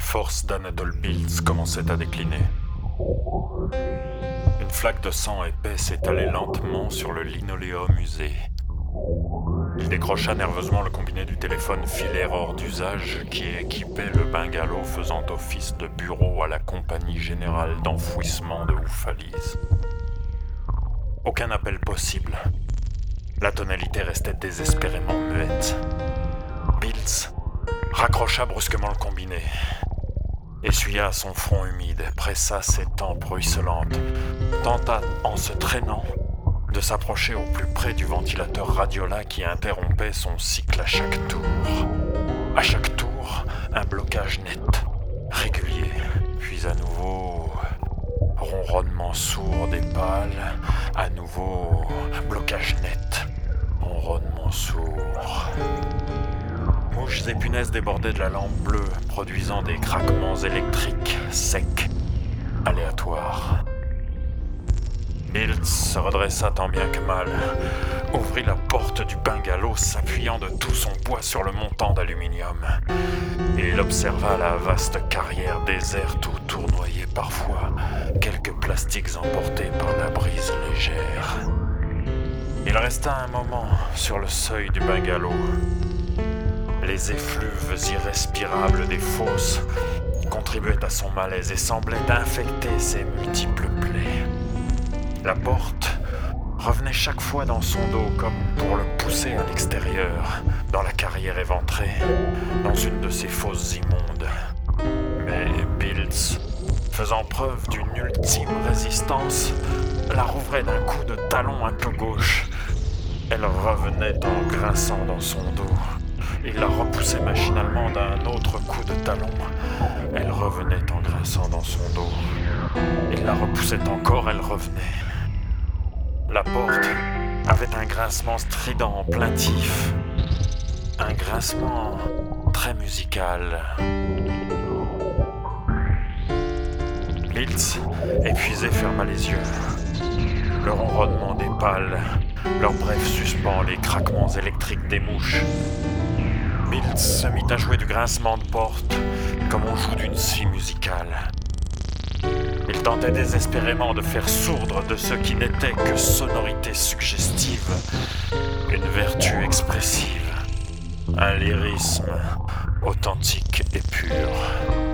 les forces d'Anatole Biltz commençaient à décliner. Une flaque de sang épais s'étalait lentement sur le linoléum usé. Il décrocha nerveusement le combiné du téléphone filaire hors d'usage qui équipait le bungalow faisant office de bureau à la compagnie générale d'enfouissement de Oufalise. Aucun appel possible. La tonalité restait désespérément muette. Biltz raccrocha brusquement le combiné, essuya son front humide, pressa ses tempes ruisselantes, tenta en se traînant de s'approcher au plus près du ventilateur radiola qui interrompait son cycle à chaque tour. À chaque tour, un blocage net, régulier, puis à nouveau ronronnement sourd des pales, à nouveau blocage net, ronronnement sourd. Mouches et punaises débordaient de la lampe bleue, produisant des craquements électriques secs, aléatoires. Biltz se redressa tant bien que mal, ouvrit la porte du bungalow s'appuyant de tout son poids sur le montant d'aluminium. Il observa la vaste carrière déserte où tournoyaient parfois quelques plastiques emportés par la brise légère. Il resta un moment sur le seuil du bungalow. Les effluves irrespirables des fosses contribuaient à son malaise et semblaient infecter ses multiples plaies. La porte revenait chaque fois dans son dos comme pour le pousser à l'extérieur, dans la carrière éventrée, dans une de ces fosses immondes. Mais Biltz, faisant preuve d'une ultime résistance, la rouvrait d'un coup de talon un peu gauche. Elle revenait en grinçant dans son dos. Il la repoussait machinalement d'un autre coup de talon. Elle revenait en grinçant dans son dos. Il la repoussait encore, elle revenait. La porte avait un grincement strident, plaintif. Un grincement très musical. Biltz, épuisé, ferma les yeux. Le ronronnement des pales, leur bref suspens les craquements électriques des mouches. Biltz se mit à jouer du grincement de porte comme on joue d'une scie musicale. Il tentait désespérément de faire sourdre de ce qui n'était que sonorité suggestive, une vertu expressive, un lyrisme authentique et pur.